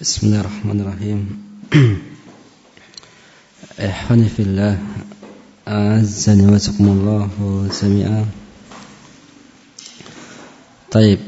بسم الله الرحمن الرحيم. إخواني في الله. أعزني وسكم الله سميعا طيب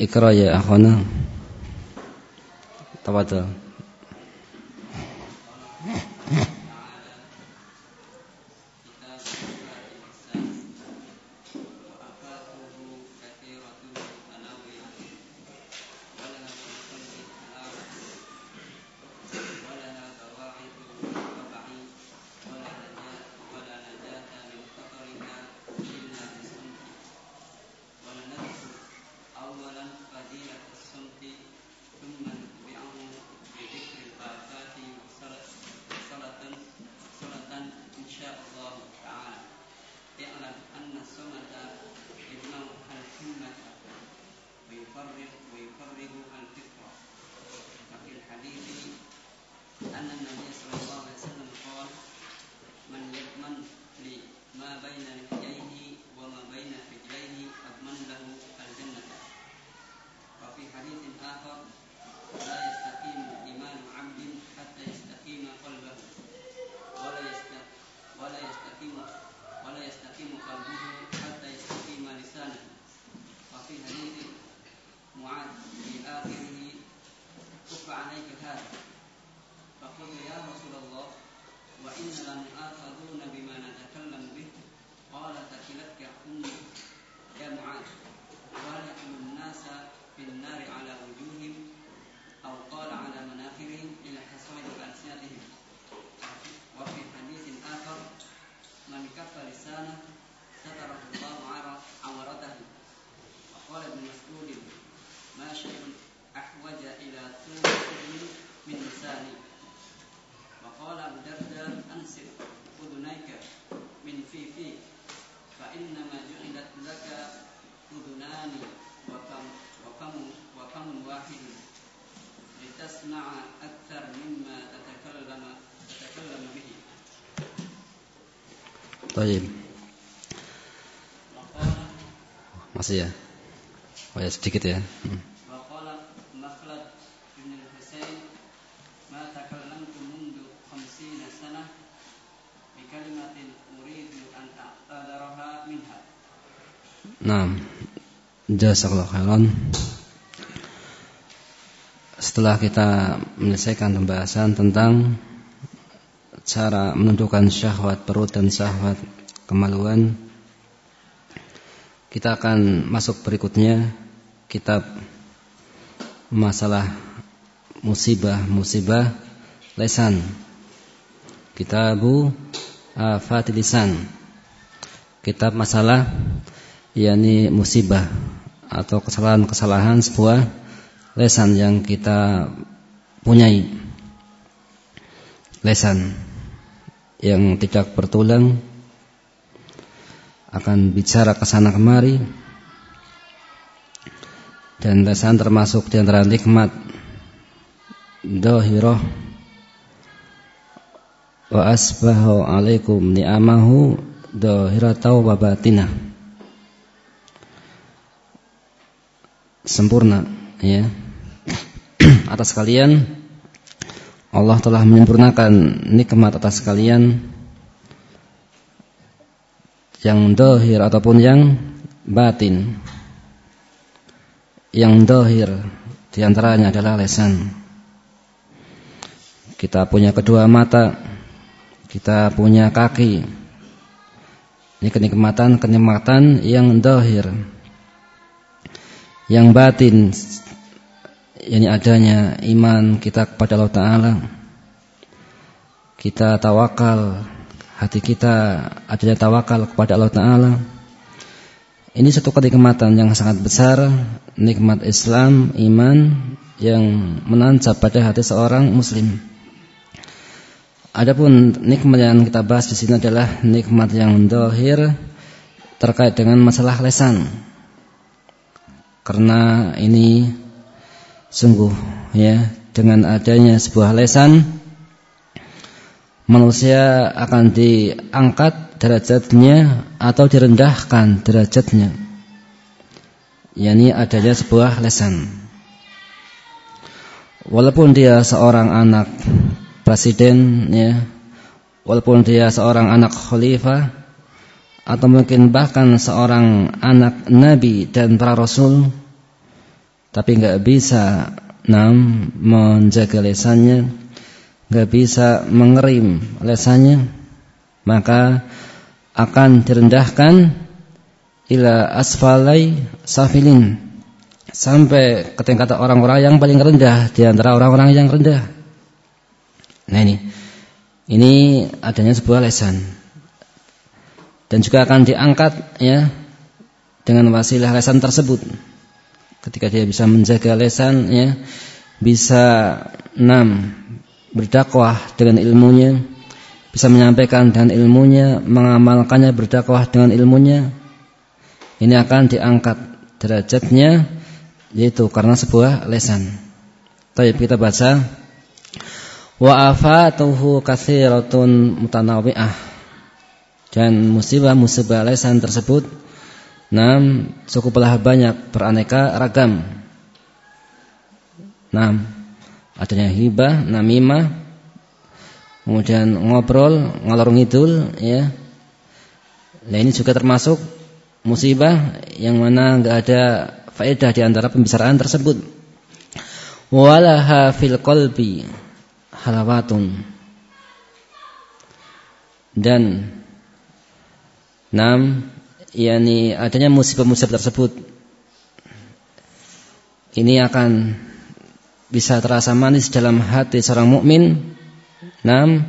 اقرأ يا أخوانا. تفضل Masih ya? Oh ya sedikit ya. Hmm. Nah, jazakallahu khairan. Setelah kita menyelesaikan pembahasan tentang cara menentukan syahwat perut dan syahwat kemaluan kita akan masuk berikutnya kitab masalah musibah-musibah lesan. Kitabu afatil lisan. Kitab masalah yakni musibah atau kesalahan-kesalahan sebuah lesan yang kita punyai. Lesan yang tidak bertulang akan bicara ke sana kemari. Dan lesan termasuk di antara nikmat dohiroh wa asbahu alaikum ni'amahu dohiratau wa sempurna ya atas kalian Allah telah menyempurnakan nikmat atas kalian yang dohir ataupun yang batin. Yang dohir di antaranya adalah lesan. Kita punya kedua mata, kita punya kaki. Ini kenikmatan-kenikmatan yang dohir. Yang batin ini adanya iman kita kepada Allah Ta'ala. Kita tawakal hati kita adanya tawakal kepada Allah Ta'ala. Ini satu kenikmatan yang sangat besar nikmat Islam, iman yang menancap pada hati seorang muslim. Adapun nikmat yang kita bahas di sini adalah nikmat yang dohir terkait dengan masalah lesan. Karena ini Sungguh ya dengan adanya sebuah lesan manusia akan diangkat derajatnya atau direndahkan derajatnya. yakni adanya sebuah lesan. walaupun dia seorang anak presiden ya walaupun dia seorang anak khalifah atau mungkin bahkan seorang anak nabi dan para rasul tapi nggak bisa nam menjaga lesannya nggak bisa mengerim lesannya maka akan direndahkan ila asfalai safilin sampai ke tingkat orang-orang yang paling rendah di antara orang-orang yang rendah. Nah ini ini adanya sebuah lesan dan juga akan diangkat ya dengan wasilah lesan tersebut. Ketika dia bisa menjaga lesan ya, bisa enam berdakwah dengan ilmunya, bisa menyampaikan dengan ilmunya, mengamalkannya berdakwah dengan ilmunya. Ini akan diangkat derajatnya yaitu karena sebuah lesan. Baik kita baca wa afatuhu katsiratun mutanawi'ah dan musibah-musibah lesan tersebut Nam cukuplah banyak beraneka ragam. Nam adanya hibah, namimah, kemudian ngobrol, ngalor ngidul, ya. Nah ini juga termasuk musibah yang mana enggak ada faedah di antara pembicaraan tersebut. Walaha fil qalbi halawatun. Dan Nam, yakni adanya musibah-musibah tersebut ini akan bisa terasa manis dalam hati seorang mukmin. Nam,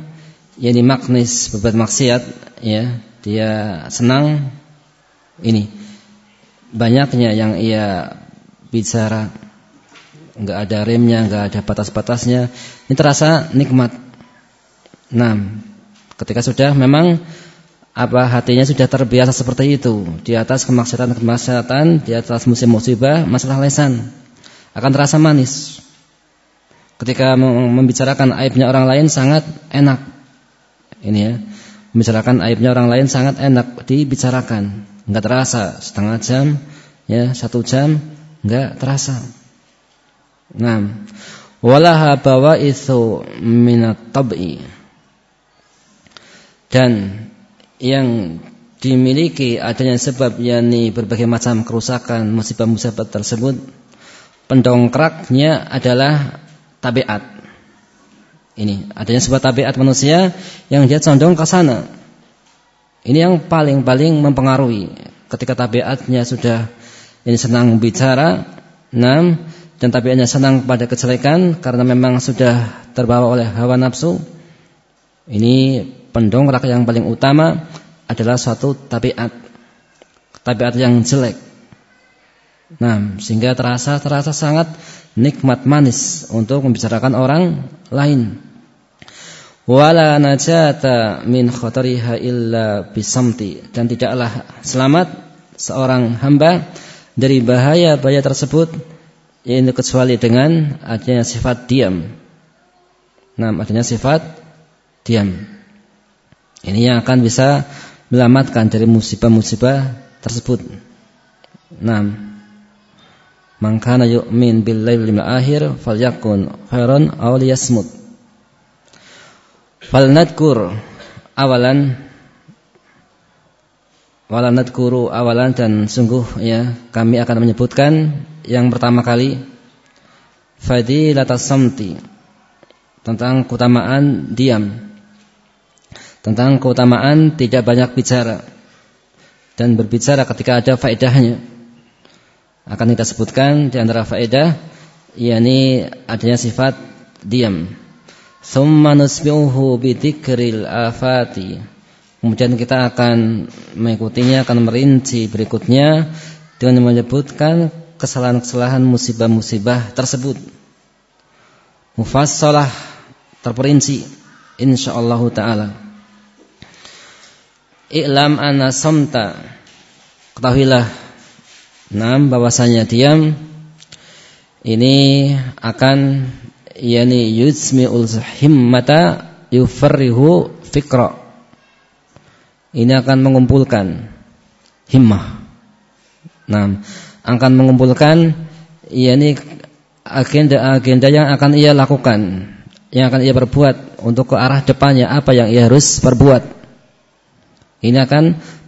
yakni maknis berbuat maksiat, ya, dia senang ini banyaknya yang ia bicara enggak ada remnya, enggak ada batas-batasnya. Ini terasa nikmat. Nah, ketika sudah memang apa hatinya sudah terbiasa seperti itu di atas kemaksiatan-kemaksiatan, di atas musim musibah, masalah lesan akan terasa manis. Ketika membicarakan aibnya orang lain sangat enak. Ini ya, membicarakan aibnya orang lain sangat enak dibicarakan, enggak terasa setengah jam, ya satu jam, enggak terasa. Nah, walaha bawa itu minat tabi dan yang dimiliki adanya sebab yakni berbagai macam kerusakan musibah-musibah tersebut pendongkraknya adalah tabiat. Ini adanya sebuah tabiat manusia yang dia condong ke sana. Ini yang paling-paling mempengaruhi ketika tabiatnya sudah ini senang bicara enam dan tabiatnya senang pada kejelekan karena memang sudah terbawa oleh hawa nafsu. Ini pendongkrak yang paling utama adalah suatu tabiat tabiat yang jelek. Nah, sehingga terasa terasa sangat nikmat manis untuk membicarakan orang lain. Wala najata min khatariha illa bisamti dan tidaklah selamat seorang hamba dari bahaya-bahaya tersebut ini kecuali dengan adanya sifat diam. Nah, adanya sifat diam. Ini yang akan bisa melamatkan dari musibah-musibah tersebut. Nah, man kana yu'min bil lailil akhir falyakun khairan aw liyasmut. Falnadkur awalan wala nadkuru awalan dan sungguh ya kami akan menyebutkan yang pertama kali fadilatas samti tentang keutamaan diam tentang keutamaan tidak banyak bicara dan berbicara ketika ada faedahnya. Akan kita sebutkan di antara faedah yakni adanya sifat diam. Tsumma nusbi'uhu bidzikril afati. Kemudian kita akan mengikutinya akan merinci berikutnya dengan menyebutkan kesalahan-kesalahan musibah-musibah tersebut. Mufassalah terperinci insyaallah taala. I'lam anna samta. Ketahuilah Nam bahwasanya diam. Ini akan Yani yuzmi'ul himmata Yufarrihu fikra. Ini akan mengumpulkan Himmah. Nah, akan mengumpulkan Yani agenda-agenda yang akan ia lakukan, yang akan ia perbuat untuk ke arah depannya apa yang ia harus perbuat. Ini akan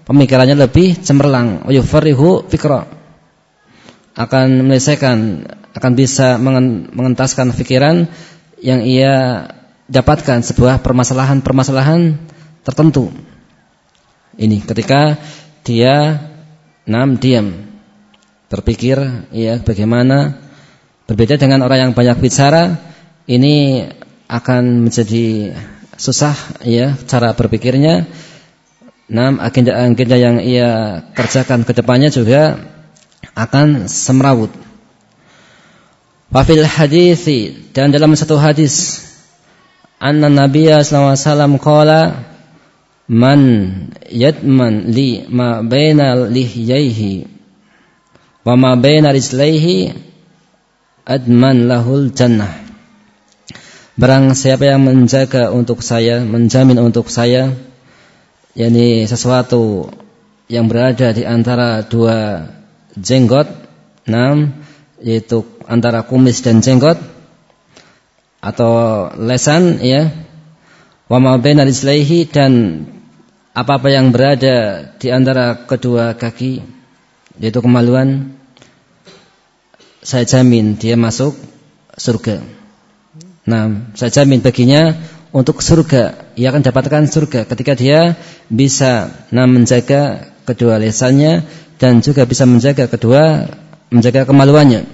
pemikirannya lebih cemerlang, yufarihu fikra. Akan menyelesaikan, akan bisa mengentaskan pikiran yang ia dapatkan sebuah permasalahan-permasalahan tertentu. Ini ketika dia nam diam berpikir ya bagaimana berbeda dengan orang yang banyak bicara ini akan menjadi susah ya cara berpikirnya nam agenda-agenda yang ia kerjakan ke depannya juga akan semrawut. Wafil hadisi dan dalam satu hadis anna Nabiya sallallahu alaihi wasallam qala man yatman li ma baina lihyaihi wa ma baina rijlaihi adman lahul jannah barang siapa yang menjaga untuk saya menjamin untuk saya yakni sesuatu yang berada di antara dua jenggot enam yaitu antara kumis dan jenggot atau lesan ya wa ma baina dan apa-apa yang berada di antara kedua kaki yaitu kemaluan saya jamin dia masuk surga. Nah, saya jamin baginya untuk surga. Ia akan dapatkan surga ketika dia bisa nah, menjaga kedua lesannya dan juga bisa menjaga kedua menjaga kemaluannya.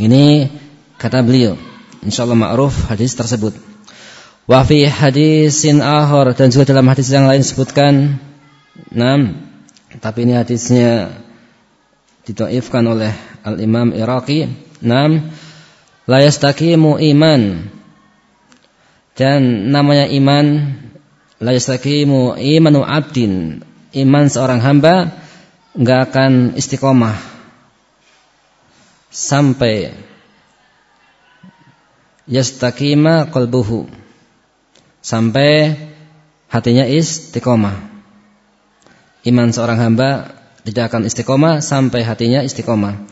Ini kata beliau. Insyaallah ma'ruf hadis tersebut. Wa fi hadisin ahor dan juga dalam hadis yang lain sebutkan. Nah, tapi ini hadisnya ditaifkan oleh Al-Imam Iraqi. Nam la yastaqimu iman. Dan namanya iman la yastaqimu imanu abdin. Iman seorang hamba enggak akan istiqomah sampai yastaqima qalbuhu sampai hatinya istiqomah. Iman seorang hamba tidak akan istiqomah sampai hatinya istiqomah.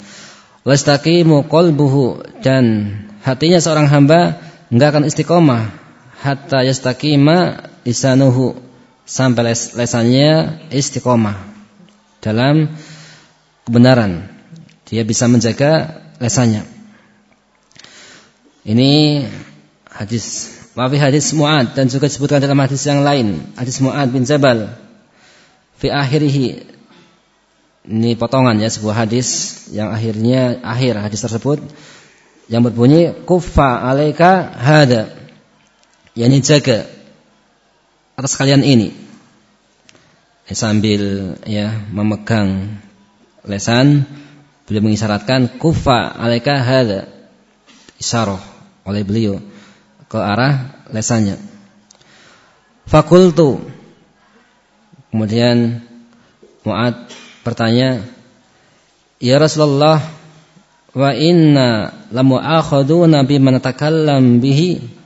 Wastaqimu qalbuhu dan hatinya seorang hamba enggak akan istiqomah hatta yastaqima lisanuhu sampai lesannya istiqomah dalam kebenaran. Dia bisa menjaga lesannya. Ini hadis Wafi hadis Mu'ad dan juga disebutkan dalam hadis yang lain, hadis Mu'ad bin Jabal fi akhirih ini potongan ya sebuah hadis yang akhirnya akhir hadis tersebut yang berbunyi kufa alaika hada. Yani jaga atas kalian ini. Ya, sambil ya memegang lesan beliau mengisyaratkan kufa alaika hada. Isyarah oleh beliau ke arah lesannya. Fakultu kemudian Mu'ad bertanya, "Ya Rasulullah, wa inna lamu'akhaduna bima natakallam bihi?"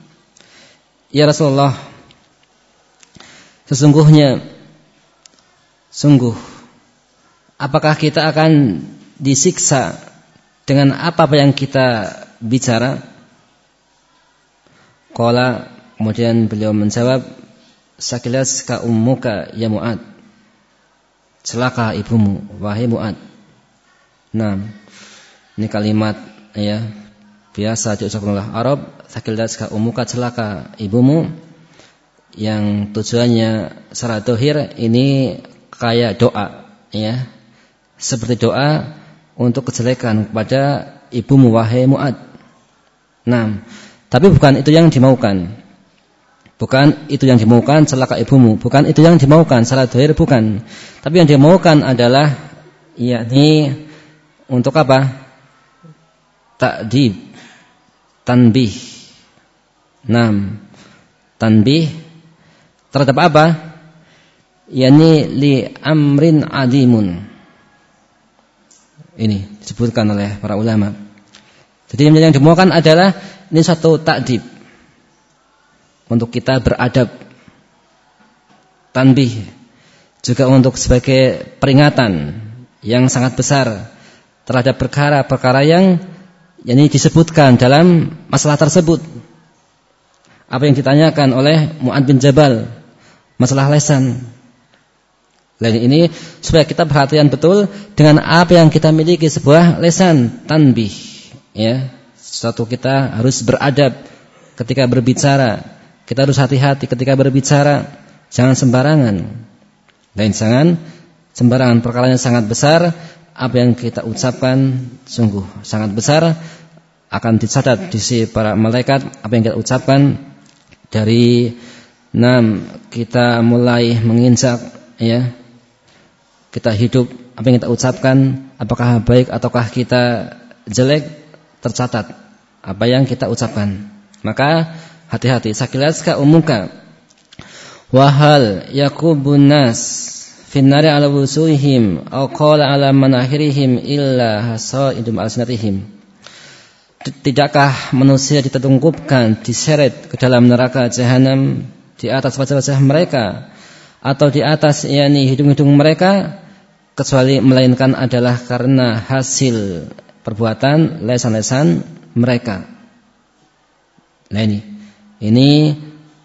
Ya Rasulullah, sesungguhnya sungguh apakah kita akan disiksa dengan apa yang kita bicara? Qala kemudian beliau menjawab, "Sakilas ka ummuka ya Mu'ad." celaka ibumu wahai Muad. Nah, ini kalimat ya biasa diucapkan oleh Arab, sakilatka umuka celaka ibumu yang tujuannya secara dohir ini kayak doa ya. Seperti doa untuk kejelekan kepada ibumu wahai Muad. Nah, tapi bukan itu yang dimaukan. Bukan itu yang dimaukan celaka ibumu, bukan itu yang dimaukan salah dohir bukan. Tapi yang dimaukan adalah yakni untuk apa? Takdib, tanbih. Nam, tanbih terhadap apa? Yani li amrin adimun. Ini disebutkan oleh para ulama. Jadi yang dimaukan adalah ini satu takdib untuk kita beradab tanbih juga untuk sebagai peringatan yang sangat besar terhadap perkara-perkara yang ini disebutkan dalam masalah tersebut. Apa yang ditanyakan oleh Mu'ad bin Jabal masalah lesan. Lain ini supaya kita perhatian betul dengan apa yang kita miliki sebuah lesan tanbih ya. Suatu kita harus beradab ketika berbicara. Kita harus hati-hati ketika berbicara, jangan sembarangan. Dan jangan sembarangan perkaranya sangat besar apa yang kita ucapkan sungguh sangat besar akan dicatat di sisi para malaikat apa yang kita ucapkan dari enam kita mulai menginjak ya. Kita hidup apa yang kita ucapkan apakah baik ataukah kita jelek tercatat apa yang kita ucapkan. Maka hati-hati sakilaska umuka wahal yakubun nas finnari ala wusuhihim aw qala ala manahirihim illa hasaidum alsinatihim tidakkah manusia ditungkupkan diseret ke dalam neraka jahanam di atas wajah-wajah mereka atau di atas yakni hidung-hidung mereka kecuali melainkan adalah karena hasil perbuatan lesan-lesan mereka. Nah ini, ini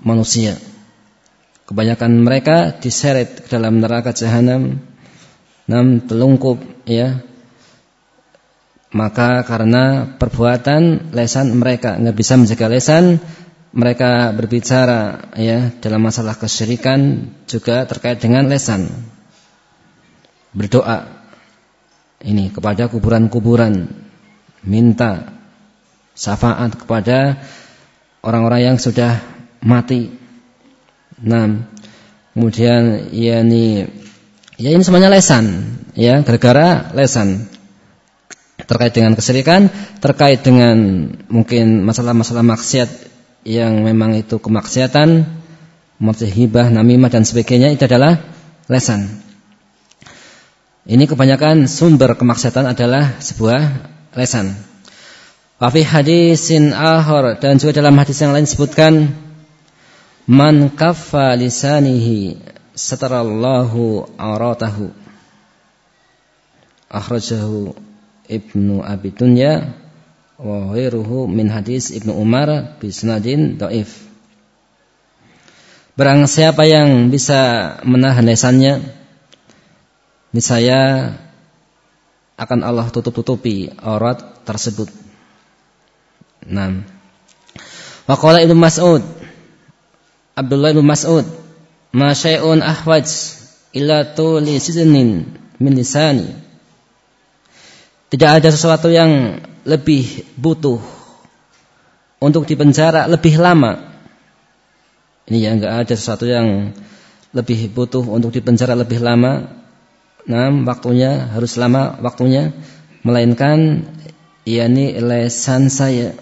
manusia. Kebanyakan mereka diseret ke dalam neraka jahanam, nam telungkup ya. Maka karena perbuatan lesan mereka nggak bisa menjaga lesan, mereka berbicara ya dalam masalah kesyirikan juga terkait dengan lesan berdoa ini kepada kuburan-kuburan minta syafaat kepada orang-orang yang sudah mati. Nah, kemudian ya ini ya ini semuanya lesan ya gara-gara lesan terkait dengan kesirikan, terkait dengan mungkin masalah-masalah maksiat yang memang itu kemaksiatan, hibah, namimah dan sebagainya itu adalah lesan. Ini kebanyakan sumber kemaksiatan adalah sebuah lesan. Wafi hadisin ahor dan juga dalam hadis yang lain disebutkan man kaffa lisanihi satarallahu auratahu. Akhrajahu Ibnu Abi Dunya wa ghairuhu min hadis Ibnu Umar bi sanadin dhaif. Barang siapa yang bisa menahan lesannya niscaya akan Allah tutup-tutupi aurat tersebut. Nah, Waqala Ibnu Mas'ud Abdullah Ibnu Mas'ud Ma syai'un ahwaj illa tuli siznin min lisani Tidak ada sesuatu yang lebih butuh untuk dipenjara lebih lama. Ini ya enggak ada sesuatu yang lebih butuh untuk dipenjara lebih lama. Nah waktunya harus lama waktunya. Melainkan yakni lesan saya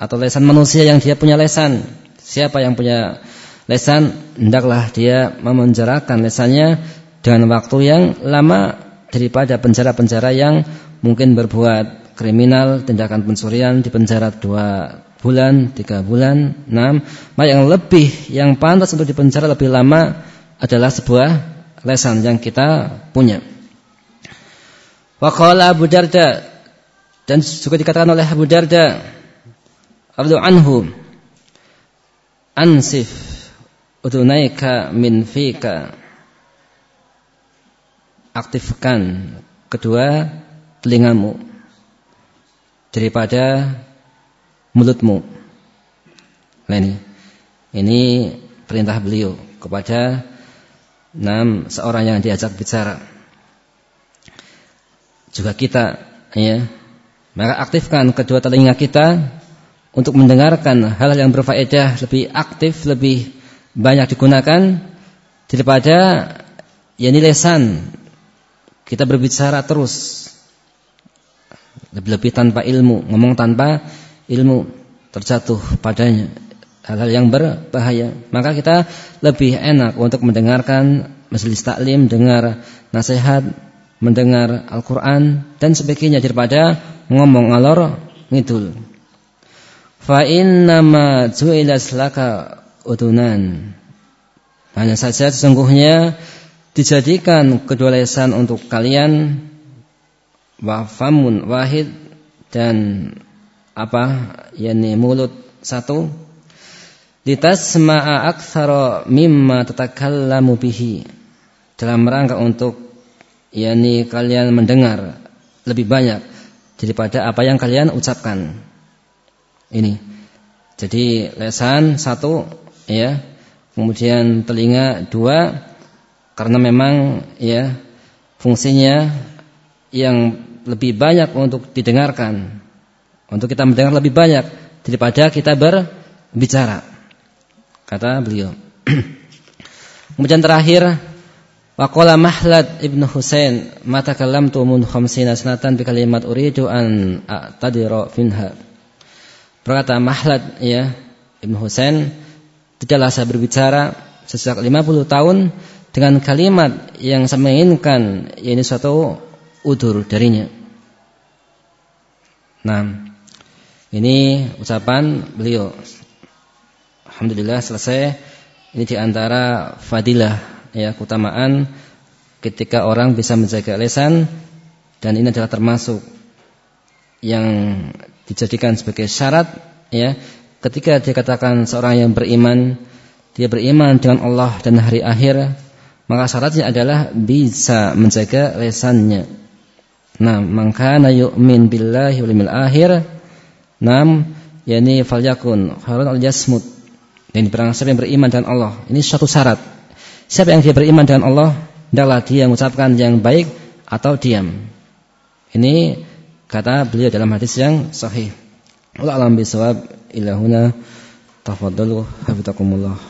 atau lesan manusia yang dia punya lesan. Siapa yang punya lesan hendaklah dia memenjarakan lesannya dengan waktu yang lama daripada penjara-penjara yang mungkin berbuat kriminal tindakan pencurian di penjara dua bulan tiga bulan enam nah yang lebih yang pantas untuk dipenjara lebih lama adalah sebuah lesan yang kita punya. Waqala Abu Darda dan juga dikatakan oleh Abu Darda radhiyallahu anhu ansif udunaika min fika aktifkan kedua telingamu daripada mulutmu. Nah ini, ini perintah beliau kepada Nam seorang yang diajak bicara. Juga kita, ya. Maka aktifkan kedua telinga kita untuk mendengarkan hal yang berfaedah lebih aktif, lebih banyak digunakan daripada ya lesan kita berbicara terus lebih-lebih tanpa ilmu, ngomong tanpa ilmu terjatuh padanya hal-hal yang berbahaya. Maka kita lebih enak untuk mendengarkan majelis taklim, dengar nasihat, mendengar Al-Quran dan sebagainya daripada ngomong alor ngidul. Fa innama ju'ilas laka udunan. Hanya saja sesungguhnya dijadikan kedua lesan untuk kalian wafamun wahid dan apa yakni mulut satu. Litasma'a aktsara mimma tatakallamu bihi. Dalam rangka untuk yakni kalian mendengar lebih banyak daripada apa yang kalian ucapkan. Ini. Jadi lesan satu ya. Kemudian telinga dua karena memang ya fungsinya yang lebih banyak untuk didengarkan. Untuk kita mendengar lebih banyak daripada kita berbicara kata beliau. Kemudian terakhir waqala Mahlad ibnu Husain mata kallamtu mun khamsina sanatan bi kalimat uridu an a'tadira finha berkata Mahlad ya ibnu Husain tidaklah saya berbicara sejak 50 tahun dengan kalimat yang saya menginginkan ini suatu udur darinya. Nah, ini ucapan beliau. Alhamdulillah selesai. Ini di antara fadilah ya keutamaan ketika orang bisa menjaga lesan dan ini adalah termasuk yang dijadikan sebagai syarat ya ketika dikatakan seorang yang beriman dia beriman dengan Allah dan hari akhir maka syaratnya adalah bisa menjaga lesannya. Nah, maka na yu'min billahi wal yawmil akhir. Nam, yakni falyakun khairun al yasmut. Dan barang siapa yang beriman dengan Allah, ini suatu syarat. Siapa yang dia beriman dengan Allah, hendaklah dia mengucapkan yang baik atau diam. Ini kata beliau dalam hadis yang sahih. Allah alam bisawab ilahuna tafadhalu hafizakumullah.